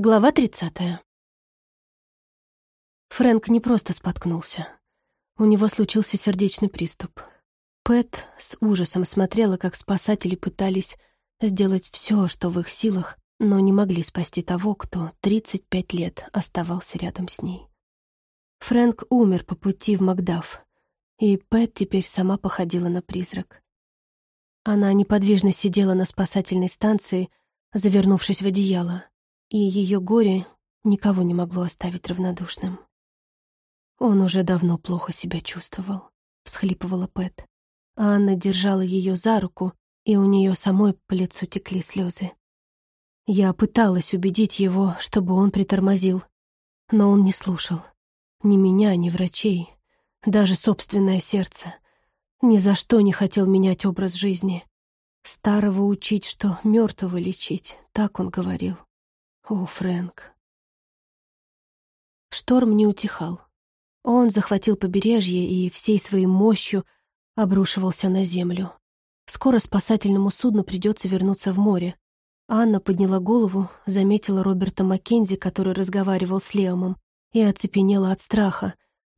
Глава 30. Фрэнк не просто споткнулся. У него случился сердечный приступ. Пэт с ужасом смотрела, как спасатели пытались сделать все, что в их силах, но не могли спасти того, кто 35 лет оставался рядом с ней. Фрэнк умер по пути в Макдаф, и Пэт теперь сама походила на призрак. Она неподвижно сидела на спасательной станции, завернувшись в одеяло, и ее горе никого не могло оставить равнодушным. Он уже давно плохо себя чувствовал, всхлипывала Пэт. А Анна держала ее за руку, и у нее самой по лицу текли слезы. Я пыталась убедить его, чтобы он притормозил, но он не слушал. Ни меня, ни врачей, даже собственное сердце. Ни за что не хотел менять образ жизни. Старого учить, что мертвого лечить, так он говорил. О, Фрэнк. Шторм не утихал. Он захватил побережье и всей своей мощью обрушивался на землю. Скоро спасательному судну придется вернуться в море. Анна подняла голову, заметила Роберта Маккензи, который разговаривал с Леомом, и оцепенела от страха,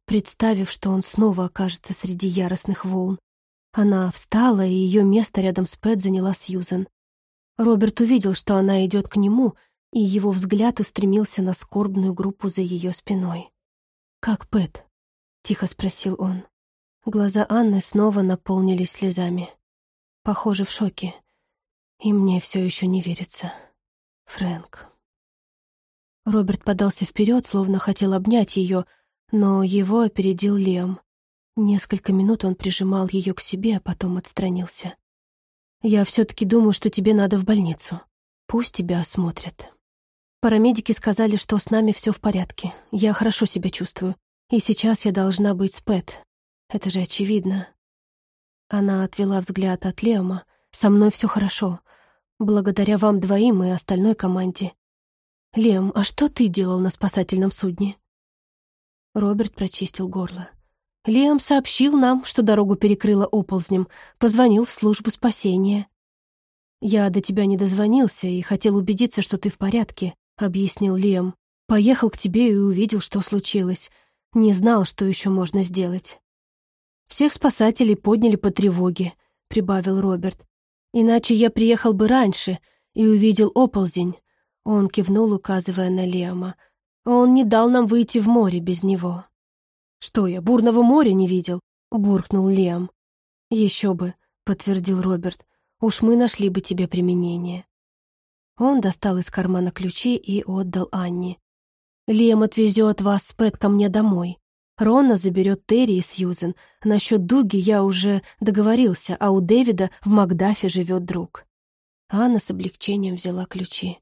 представив, что он снова окажется среди яростных волн. Она встала, и ее место рядом с Пэт заняла Сьюзен. Роберт увидел, что она идет к нему — и его взгляд устремился на скорбную группу за ее спиной. «Как Пэт?» — тихо спросил он. Глаза Анны снова наполнились слезами. Похоже, в шоке. И мне все еще не верится. Фрэнк. Роберт подался вперед, словно хотел обнять ее, но его опередил Лем. Несколько минут он прижимал ее к себе, а потом отстранился. «Я все-таки думаю, что тебе надо в больницу. Пусть тебя осмотрят». Парамедики сказали, что с нами все в порядке. Я хорошо себя чувствую. И сейчас я должна быть с Пэт. Это же очевидно. Она отвела взгляд от Леома. Со мной все хорошо. Благодаря вам двоим и остальной команде. Лем, а что ты делал на спасательном судне? Роберт прочистил горло. Лем сообщил нам, что дорогу перекрыло оползнем, позвонил в службу спасения. Я до тебя не дозвонился и хотел убедиться, что ты в порядке объяснил Лем. Поехал к тебе и увидел, что случилось. Не знал, что еще можно сделать. Всех спасателей подняли по тревоге, прибавил Роберт. Иначе я приехал бы раньше и увидел оползень. Он кивнул, указывая на Лема. Он не дал нам выйти в море без него. Что я, бурного моря не видел? буркнул Лем. Еще бы, подтвердил Роберт. Уж мы нашли бы тебе применение. Он достал из кармана ключи и отдал Анне. «Лем отвезет вас с Пэт ко мне домой. Рона заберет Терри и Сьюзен. Насчет Дуги я уже договорился, а у Дэвида в Макдафе живет друг». Анна с облегчением взяла ключи.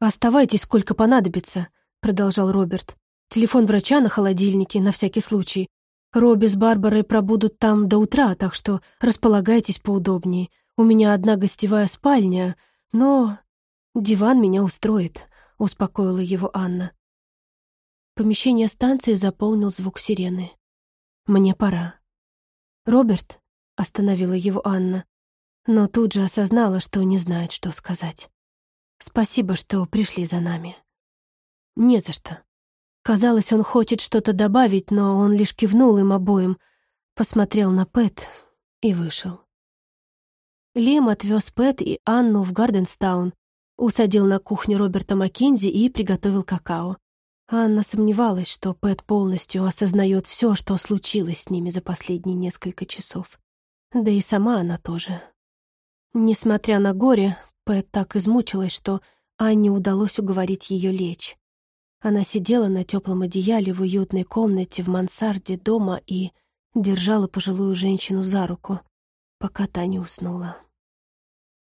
«Оставайтесь, сколько понадобится», — продолжал Роберт. «Телефон врача на холодильнике, на всякий случай. Робби с Барбарой пробудут там до утра, так что располагайтесь поудобнее. У меня одна гостевая спальня, но «Диван меня устроит», — успокоила его Анна. Помещение станции заполнил звук сирены. «Мне пора». «Роберт?» — остановила его Анна, но тут же осознала, что не знает, что сказать. «Спасибо, что пришли за нами». «Не за что». Казалось, он хочет что-то добавить, но он лишь кивнул им обоим, посмотрел на Пэт и вышел. Лим отвез Пэт и Анну в Гарденстаун, Усадил на кухне Роберта Маккензи и приготовил какао. Анна сомневалась, что Пэт полностью осознает все, что случилось с ними за последние несколько часов. Да и сама она тоже. Несмотря на горе, Пэт так измучилась, что Анне удалось уговорить ее лечь. Она сидела на теплом одеяле в уютной комнате в мансарде дома и держала пожилую женщину за руку, пока та не уснула.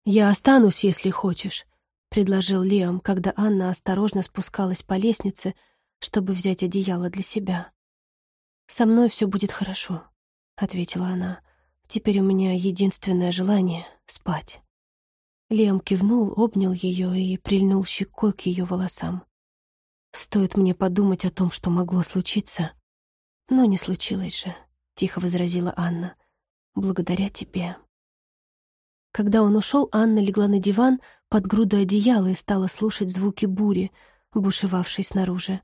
«Я останусь, если хочешь», — предложил Леом, когда Анна осторожно спускалась по лестнице, чтобы взять одеяло для себя. «Со мной все будет хорошо», — ответила она. «Теперь у меня единственное желание — спать». Леом кивнул, обнял ее и прильнул щекой к ее волосам. «Стоит мне подумать о том, что могло случиться». «Но не случилось же», — тихо возразила Анна. «Благодаря тебе». Когда он ушел, Анна легла на диван под груду одеяла и стала слушать звуки бури, бушевавшей снаружи.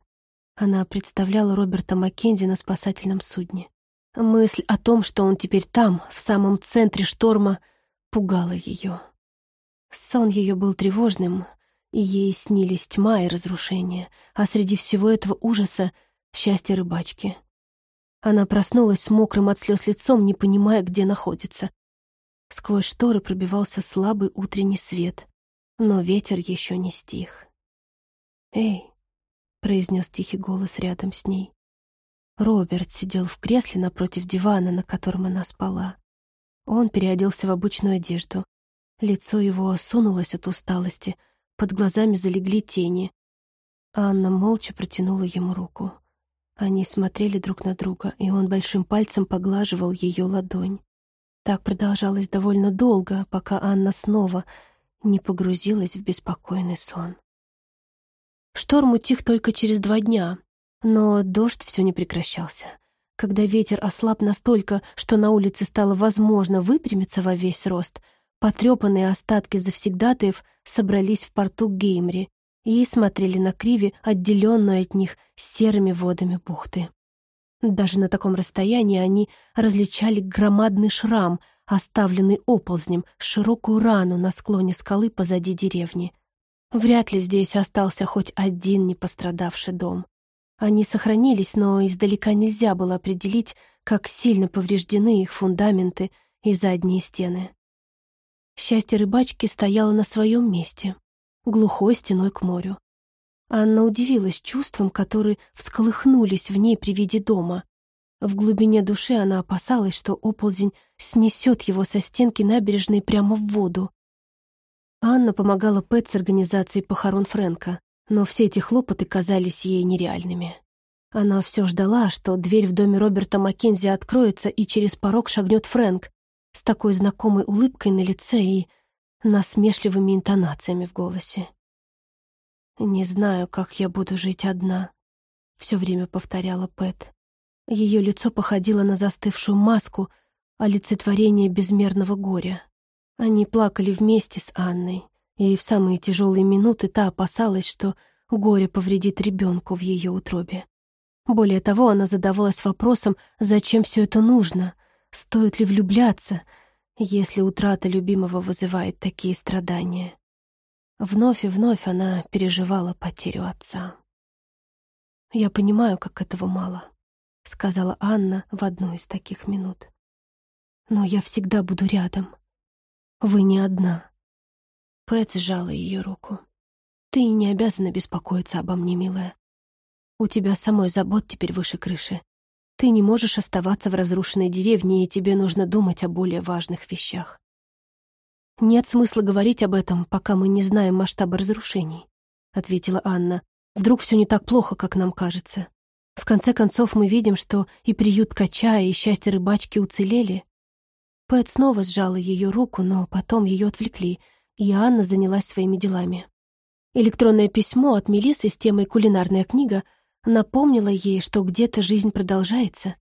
Она представляла Роберта Маккензи на спасательном судне. Мысль о том, что он теперь там, в самом центре шторма, пугала ее. Сон ее был тревожным, и ей снились тьма и разрушение, а среди всего этого ужаса — счастье рыбачки. Она проснулась с мокрым от слез лицом, не понимая, где находится. Сквозь шторы пробивался слабый утренний свет, но ветер еще не стих. «Эй!» — произнес тихий голос рядом с ней. Роберт сидел в кресле напротив дивана, на котором она спала. Он переоделся в обычную одежду. Лицо его осунулось от усталости, под глазами залегли тени. Анна молча протянула ему руку. Они смотрели друг на друга, и он большим пальцем поглаживал ее ладонь. Так продолжалось довольно долго, пока Анна снова не погрузилась в беспокойный сон. Шторм утих только через два дня, но дождь все не прекращался. Когда ветер ослаб настолько, что на улице стало возможно выпрямиться во весь рост, потрепанные остатки завсегдатаев собрались в порту Геймри и смотрели на Криви, отделенную от них серыми водами бухты. Даже на таком расстоянии они различали громадный шрам, оставленный оползнем, широкую рану на склоне скалы позади деревни. Вряд ли здесь остался хоть один непострадавший дом. Они сохранились, но издалека нельзя было определить, как сильно повреждены их фундаменты и задние стены. Счастье рыбачки стояло на своем месте, глухой стеной к морю. Анна удивилась чувствам, которые всколыхнулись в ней при виде дома. В глубине души она опасалась, что оползень снесет его со стенки набережной прямо в воду. Анна помогала Пэт с организацией похорон Фрэнка но все эти хлопоты казались ей нереальными. Она все ждала, что дверь в доме Роберта Маккензи откроется, и через порог шагнет Фрэнк с такой знакомой улыбкой на лице и насмешливыми интонациями в голосе. «Не знаю, как я буду жить одна», — все время повторяла Пэт. Ее лицо походило на застывшую маску, олицетворение безмерного горя. Они плакали вместе с Анной, и в самые тяжелые минуты та опасалась, что горе повредит ребенку в ее утробе. Более того, она задавалась вопросом, зачем все это нужно, стоит ли влюбляться, если утрата любимого вызывает такие страдания. Вновь и вновь она переживала потерю отца. «Я понимаю, как этого мало», — сказала Анна в одну из таких минут. «Но я всегда буду рядом. Вы не одна». Пэт сжала ее руку. «Ты не обязана беспокоиться обо мне, милая. У тебя самой забот теперь выше крыши. Ты не можешь оставаться в разрушенной деревне, и тебе нужно думать о более важных вещах. Нет смысла говорить об этом, пока мы не знаем масштаба разрушений», — ответила Анна. «Вдруг все не так плохо, как нам кажется. В конце концов, мы видим, что и приют Кача, и счастье рыбачки уцелели». Пэт снова сжала ее руку, но потом ее отвлекли — и Анна занялась своими делами. Электронное письмо от Мелисы с темой «Кулинарная книга» напомнило ей, что где-то жизнь продолжается.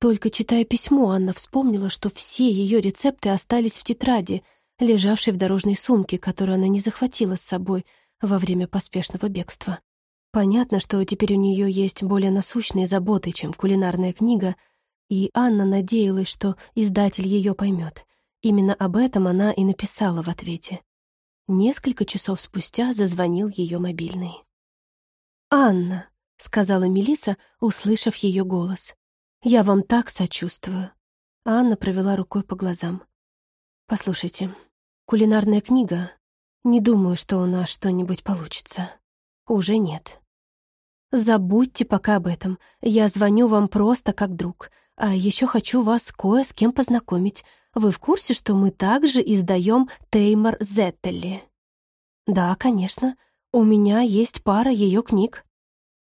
Только читая письмо, Анна вспомнила, что все ее рецепты остались в тетради, лежавшей в дорожной сумке, которую она не захватила с собой во время поспешного бегства. Понятно, что теперь у нее есть более насущные заботы, чем кулинарная книга, и Анна надеялась, что издатель ее поймет. Именно об этом она и написала в ответе. Несколько часов спустя зазвонил ее мобильный. «Анна», — сказала Мелиса, услышав ее голос, — «я вам так сочувствую». Анна провела рукой по глазам. «Послушайте, кулинарная книга. Не думаю, что у нас что-нибудь получится. Уже нет. Забудьте пока об этом. Я звоню вам просто как друг. А еще хочу вас кое с кем познакомить. Вы в курсе, что мы также издаем Теймор Зеттелли?» «Да, конечно. У меня есть пара ее книг».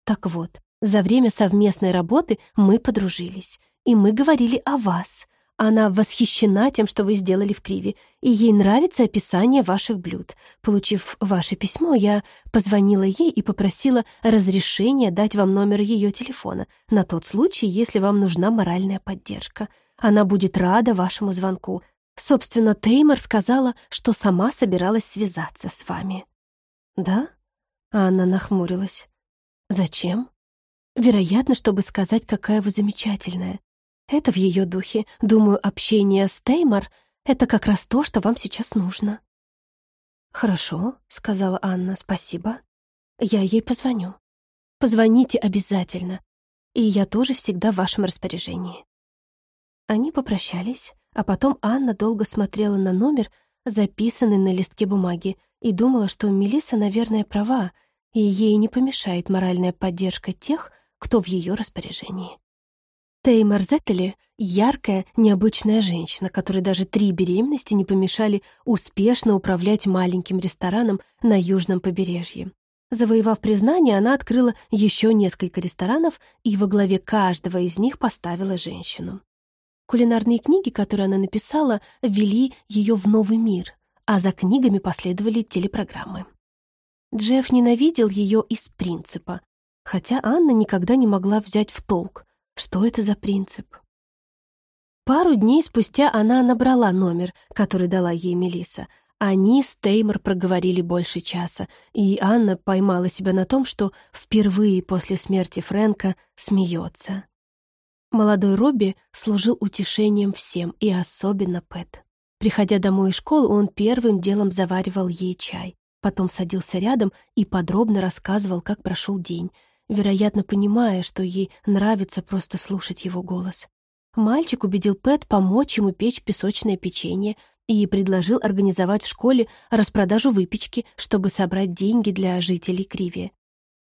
«Так вот, за время совместной работы мы подружились, и мы говорили о вас. Она восхищена тем, что вы сделали в Криве, и ей нравится описание ваших блюд. Получив ваше письмо, я позвонила ей и попросила разрешения дать вам номер ее телефона на тот случай, если вам нужна моральная поддержка. Она будет рада вашему звонку. Собственно, Теймор сказала, что сама собиралась связаться с вами». «Да?» — Анна нахмурилась. «Зачем?» «Вероятно, чтобы сказать, какая вы замечательная. Это в ее духе. Думаю, общение с Теймор — это как раз то, что вам сейчас нужно». «Хорошо», — сказала Анна, — «спасибо. Я ей позвоню». «Позвоните обязательно. И я тоже всегда в вашем распоряжении». Они попрощались, а потом Анна долго смотрела на номер, записанный на листке бумаги, и думала, что Мелисса, наверное, права, и ей не помешает моральная поддержка тех, кто в ее распоряжении. Теймар Зеттели — яркая, необычная женщина, которой даже три беременности не помешали успешно управлять маленьким рестораном на южном побережье. Завоевав признание, она открыла еще несколько ресторанов и во главе каждого из них поставила женщину. Кулинарные книги, которые она написала, ввели ее в новый мир, а за книгами последовали телепрограммы. Джефф ненавидел ее из принципа, хотя Анна никогда не могла взять в толк, что это за принцип. Пару дней спустя она набрала номер, который дала ей Мелиса. Они с Теймор проговорили больше часа, и Анна поймала себя на том, что впервые после смерти Фрэнка смеется. Молодой Робби служил утешением всем, и особенно Пэт. Приходя домой из школы, он первым делом заваривал ей чай, потом садился рядом и подробно рассказывал, как прошел день, вероятно, понимая, что ей нравится просто слушать его голос. Мальчик убедил Пэт помочь ему печь песочное печенье и предложил организовать в школе распродажу выпечки, чтобы собрать деньги для жителей Криви.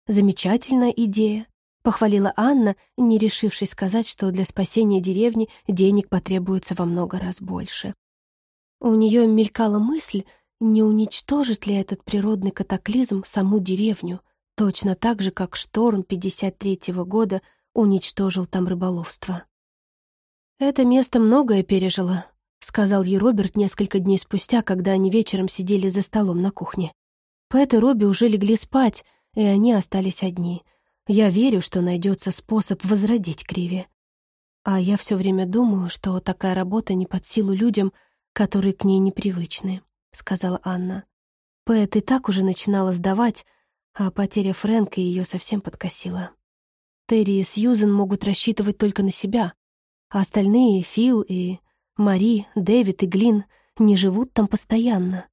Замечательная идея, похвалила Анна, не решившись сказать, что для спасения деревни денег потребуется во много раз больше. У нее мелькала мысль, не уничтожит ли этот природный катаклизм саму деревню, точно так же, как шторм 53-го года уничтожил там рыболовство. «Это место многое пережило», — сказал ей Роберт несколько дней спустя, когда они вечером сидели за столом на кухне. Пэт и Робби уже легли спать, и они остались одни. Я верю, что найдется способ возродить Криви. А я все время думаю, что такая работа не под силу людям, которые к ней непривычны, — сказала Анна. Пэт и так уже начинала сдавать, а потеря Фрэнка ее совсем подкосила. Терри и Сьюзен могут рассчитывать только на себя, а остальные, Фил и Мари, Дэвид и Глин, не живут там постоянно.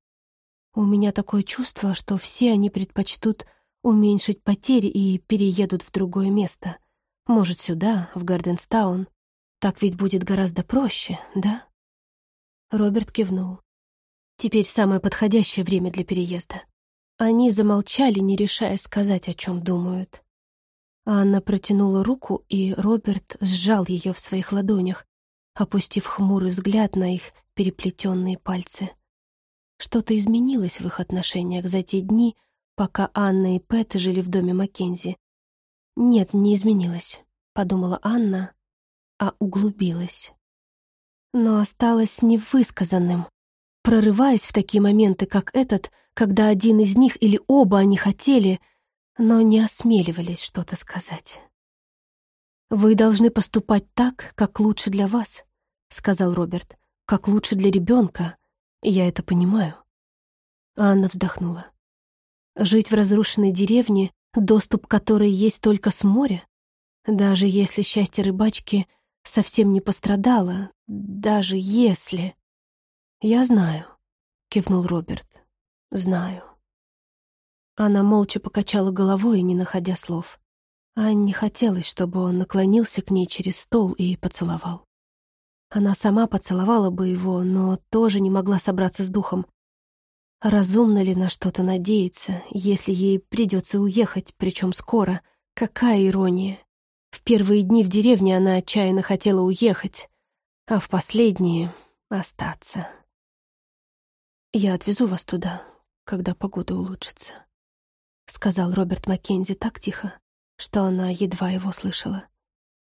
У меня такое чувство, что все они предпочтут уменьшить потери и переедут в другое место. Может, сюда, в Гарденстаун. Так ведь будет гораздо проще, да? Роберт кивнул. Теперь самое подходящее время для переезда. Они замолчали, не решая сказать, о чем думают. Анна протянула руку, и Роберт сжал ее в своих ладонях, опустив хмурый взгляд на их переплетенные пальцы. Что-то изменилось в их отношениях за те дни, пока Анна и Пэт жили в доме Маккензи. «Нет, не изменилось», — подумала Анна, а углубилась. Но осталось невысказанным, прорываясь в такие моменты, как этот, когда один из них или оба они хотели, но не осмеливались что-то сказать. «Вы должны поступать так, как лучше для вас», — сказал Роберт, — «как лучше для ребенка. Я это понимаю». Анна вздохнула. «Жить в разрушенной деревне, доступ к которой есть только с моря? Даже если счастье рыбачки совсем не пострадало, даже если...» «Я знаю», — кивнул Роберт. «Знаю». Она молча покачала головой, не находя слов. Анне хотелось, чтобы он наклонился к ней через стол и поцеловал. Она сама поцеловала бы его, но тоже не могла собраться с духом. Разумно ли на что-то надеяться, если ей придется уехать, причем скоро? Какая ирония! В первые дни в деревне она отчаянно хотела уехать, а в последние — остаться. «Я отвезу вас туда, когда погода улучшится», — сказал Роберт Маккензи так тихо, что она едва его слышала.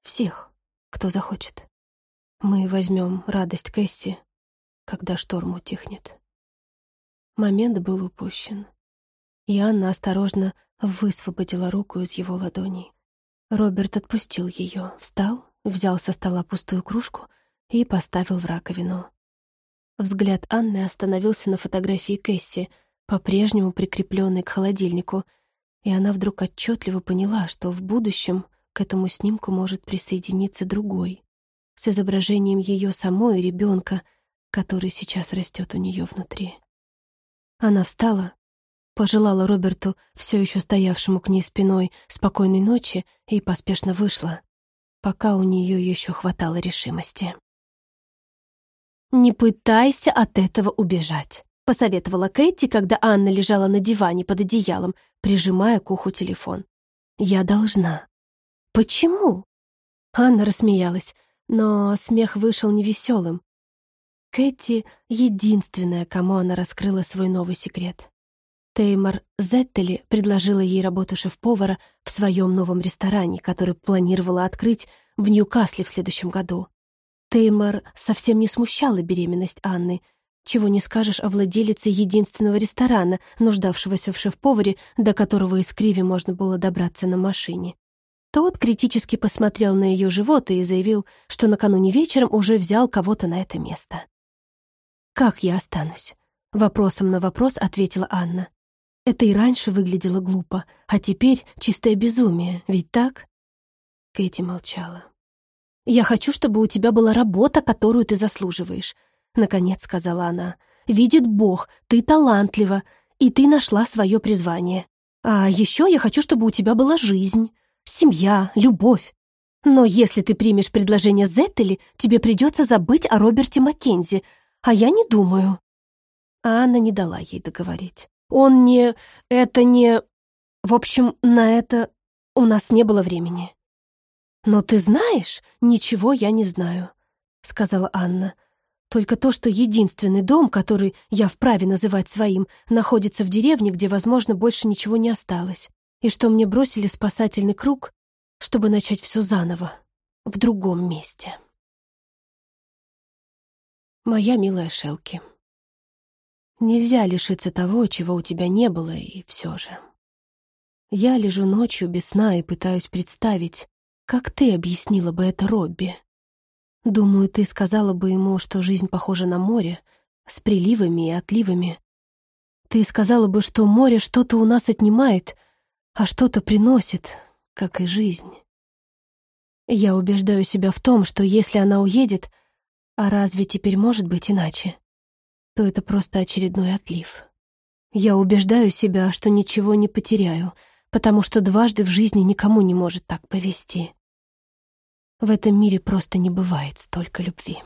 «Всех, кто захочет. Мы возьмем радость Кэсси, когда шторм утихнет». Момент был упущен, и Анна осторожно высвободила руку из его ладоней. Роберт отпустил ее, встал, взял со стола пустую кружку и поставил в раковину. Взгляд Анны остановился на фотографии Кэсси, по-прежнему прикрепленной к холодильнику, и она вдруг отчетливо поняла, что в будущем к этому снимку может присоединиться другой, с изображением ее самой ребенка, который сейчас растет у нее внутри. Она встала, пожелала Роберту, все еще стоявшему к ней спиной, спокойной ночи и поспешно вышла, пока у нее еще хватало решимости. «Не пытайся от этого убежать», — посоветовала Кэти, когда Анна лежала на диване под одеялом, прижимая к уху телефон. «Я должна». «Почему?» Анна рассмеялась, но смех вышел невеселым. Кэти — единственная, кому она раскрыла свой новый секрет. Теймор Зеттели предложила ей работу шеф-повара в своем новом ресторане, который планировала открыть в Ньюкасле в следующем году. Теймор совсем не смущала беременность Анны, чего не скажешь о владелице единственного ресторана, нуждавшегося в шеф-поваре, до которого из Криви можно было добраться на машине. Тот критически посмотрел на ее живот и заявил, что накануне вечером уже взял кого-то на это место. «Как я останусь?» — вопросом на вопрос ответила Анна. Это и раньше выглядело глупо, а теперь чистое безумие, ведь так? Кэти молчала. «Я хочу, чтобы у тебя была работа, которую ты заслуживаешь», — наконец сказала она. «Видит Бог, ты талантлива, и ты нашла свое призвание. А еще я хочу, чтобы у тебя была жизнь, семья, любовь. Но если ты примешь предложение Зеттели, тебе придется забыть о Роберте Маккензи, а я не думаю». А Анна не дала ей договорить. Он не... это не... В общем, на это у нас не было времени. «Но ты знаешь, ничего я не знаю», — сказала Анна. «Только то, что единственный дом, который я вправе называть своим, находится в деревне, где, возможно, больше ничего не осталось, и что мне бросили спасательный круг, чтобы начать все заново, в другом месте». Моя милая Шелки. Нельзя лишиться того, чего у тебя не было, и все же. Я лежу ночью без сна и пытаюсь представить, как ты объяснила бы это Робби. Думаю, ты сказала бы ему, что жизнь похожа на море, с приливами и отливами. Ты сказала бы, что море что-то у нас отнимает, а что-то приносит, как и жизнь. Я убеждаю себя в том, что если она уедет, а разве теперь может быть иначе? то это просто очередной отлив. Я убеждаю себя, что ничего не потеряю, потому что дважды в жизни никому не может так повести. В этом мире просто не бывает столько любви.